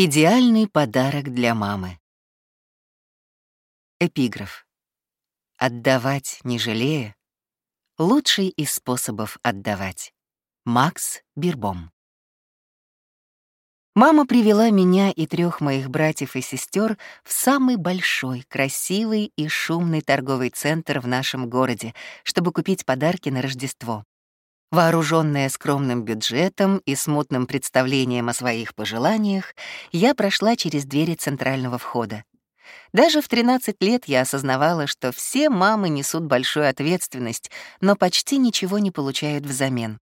Идеальный подарок для мамы. Эпиграф. Отдавать не жалея — лучший из способов отдавать. Макс Бирбом. Мама привела меня и трех моих братьев и сестер в самый большой, красивый и шумный торговый центр в нашем городе, чтобы купить подарки на Рождество. Вооруженная скромным бюджетом и смутным представлением о своих пожеланиях, я прошла через двери центрального входа. Даже в 13 лет я осознавала, что все мамы несут большую ответственность, но почти ничего не получают взамен.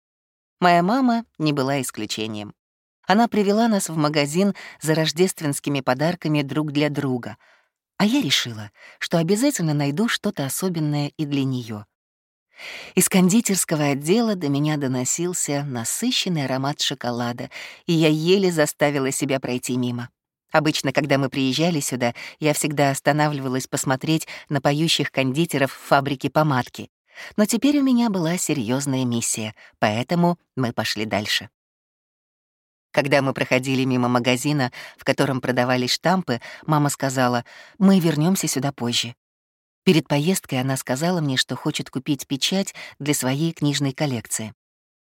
Моя мама не была исключением. Она привела нас в магазин за рождественскими подарками друг для друга, а я решила, что обязательно найду что-то особенное и для нее. Из кондитерского отдела до меня доносился насыщенный аромат шоколада, и я еле заставила себя пройти мимо. Обычно, когда мы приезжали сюда, я всегда останавливалась посмотреть на поющих кондитеров в фабрике помадки. Но теперь у меня была серьезная миссия, поэтому мы пошли дальше. Когда мы проходили мимо магазина, в котором продавались штампы, мама сказала, «Мы вернемся сюда позже». Перед поездкой она сказала мне, что хочет купить печать для своей книжной коллекции.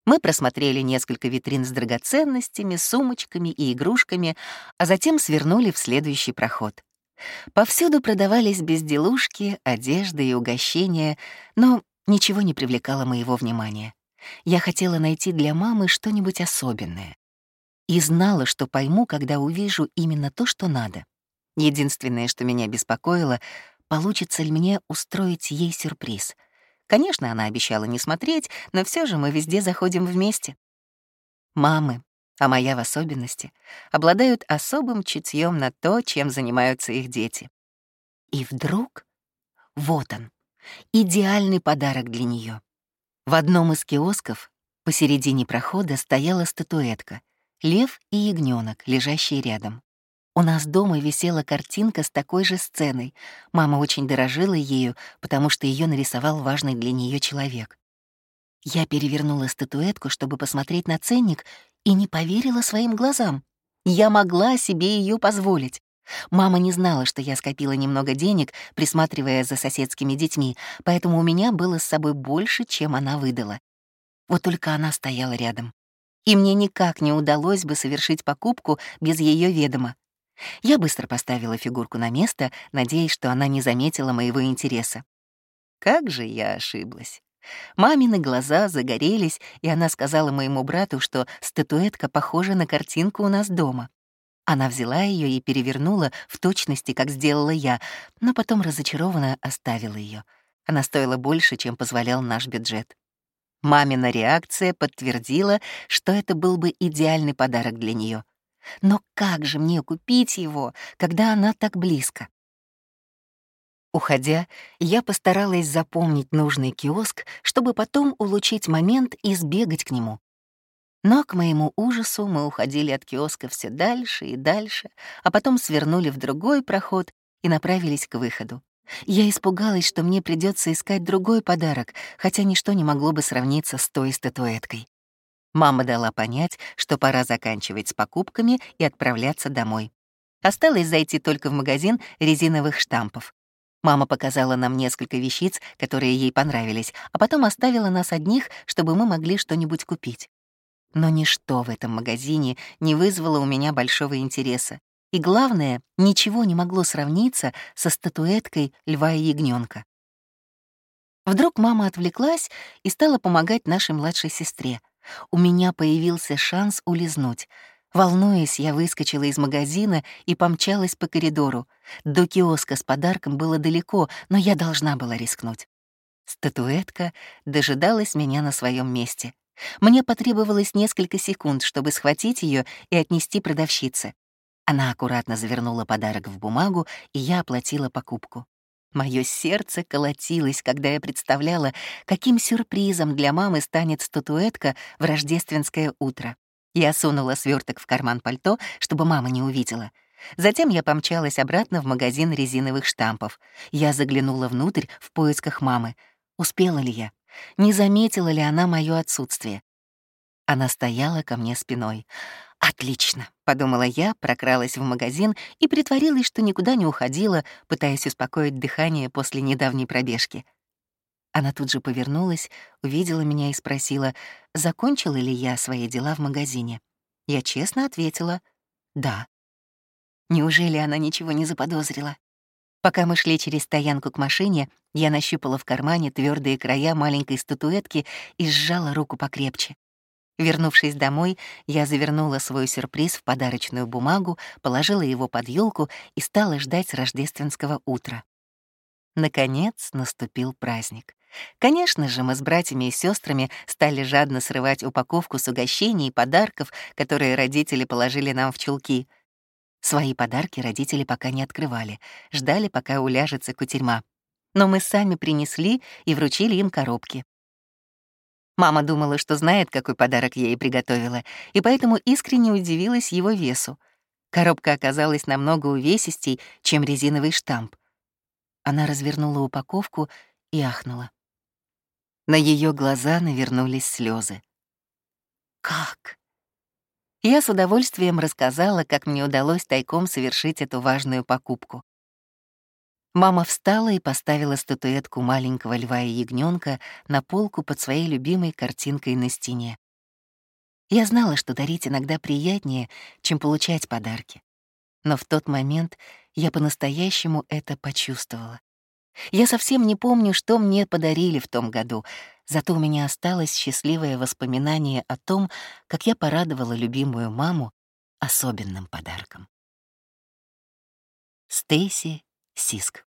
Мы просмотрели несколько витрин с драгоценностями, сумочками и игрушками, а затем свернули в следующий проход. Повсюду продавались безделушки, одежда и угощения, но ничего не привлекало моего внимания. Я хотела найти для мамы что-нибудь особенное. И знала, что пойму, когда увижу именно то, что надо. Единственное, что меня беспокоило, получится ли мне устроить ей сюрприз. Конечно, она обещала не смотреть, но все же мы везде заходим вместе. Мамы, а моя в особенности, обладают особым чутьем на то, чем занимаются их дети. И вдруг вот он, идеальный подарок для нее. В одном из киосков посередине прохода стояла статуэтка — лев и ягненок, лежащие рядом. У нас дома висела картинка с такой же сценой. Мама очень дорожила ею, потому что ее нарисовал важный для нее человек. Я перевернула статуэтку, чтобы посмотреть на ценник, и не поверила своим глазам. Я могла себе ее позволить. Мама не знала, что я скопила немного денег, присматривая за соседскими детьми, поэтому у меня было с собой больше, чем она выдала. Вот только она стояла рядом. И мне никак не удалось бы совершить покупку без ее ведома. Я быстро поставила фигурку на место, надеясь, что она не заметила моего интереса. Как же я ошиблась. Мамины глаза загорелись, и она сказала моему брату, что статуэтка похожа на картинку у нас дома. Она взяла ее и перевернула в точности, как сделала я, но потом разочарованно оставила ее. Она стоила больше, чем позволял наш бюджет. Мамина реакция подтвердила, что это был бы идеальный подарок для нее. Но как же мне купить его, когда она так близко? Уходя, я постаралась запомнить нужный киоск, чтобы потом улучшить момент и сбегать к нему. Но, к моему ужасу, мы уходили от киоска все дальше и дальше, а потом свернули в другой проход и направились к выходу. Я испугалась, что мне придется искать другой подарок, хотя ничто не могло бы сравниться с той статуэткой. Мама дала понять, что пора заканчивать с покупками и отправляться домой. Осталось зайти только в магазин резиновых штампов. Мама показала нам несколько вещиц, которые ей понравились, а потом оставила нас одних, чтобы мы могли что-нибудь купить. Но ничто в этом магазине не вызвало у меня большого интереса. И главное, ничего не могло сравниться со статуэткой льва и ягненка. Вдруг мама отвлеклась и стала помогать нашей младшей сестре — у меня появился шанс улизнуть. Волнуясь, я выскочила из магазина и помчалась по коридору. До киоска с подарком было далеко, но я должна была рискнуть. Статуэтка дожидалась меня на своем месте. Мне потребовалось несколько секунд, чтобы схватить ее и отнести продавщице. Она аккуратно завернула подарок в бумагу, и я оплатила покупку. Мое сердце колотилось, когда я представляла, каким сюрпризом для мамы станет статуэтка в рождественское утро. Я сунула сверток в карман пальто, чтобы мама не увидела. Затем я помчалась обратно в магазин резиновых штампов. Я заглянула внутрь в поисках мамы. Успела ли я? Не заметила ли она мое отсутствие? Она стояла ко мне спиной. «Отлично», — подумала я, прокралась в магазин и притворилась, что никуда не уходила, пытаясь успокоить дыхание после недавней пробежки. Она тут же повернулась, увидела меня и спросила, закончила ли я свои дела в магазине. Я честно ответила «да». Неужели она ничего не заподозрила? Пока мы шли через стоянку к машине, я нащупала в кармане твердые края маленькой статуэтки и сжала руку покрепче. Вернувшись домой, я завернула свой сюрприз в подарочную бумагу, положила его под елку и стала ждать рождественского утра. Наконец наступил праздник. Конечно же, мы с братьями и сестрами стали жадно срывать упаковку с угощений и подарков, которые родители положили нам в чулки. Свои подарки родители пока не открывали, ждали, пока уляжется кутерьма. Но мы сами принесли и вручили им коробки. Мама думала, что знает, какой подарок я ей приготовила, и поэтому искренне удивилась его весу. Коробка оказалась намного увесистей, чем резиновый штамп. Она развернула упаковку и ахнула. На ее глаза навернулись слезы. «Как?» Я с удовольствием рассказала, как мне удалось тайком совершить эту важную покупку. Мама встала и поставила статуэтку маленького льва и ягненка на полку под своей любимой картинкой на стене. Я знала, что дарить иногда приятнее, чем получать подарки. Но в тот момент я по-настоящему это почувствовала. Я совсем не помню, что мне подарили в том году, зато у меня осталось счастливое воспоминание о том, как я порадовала любимую маму особенным подарком. Стейси Сиск.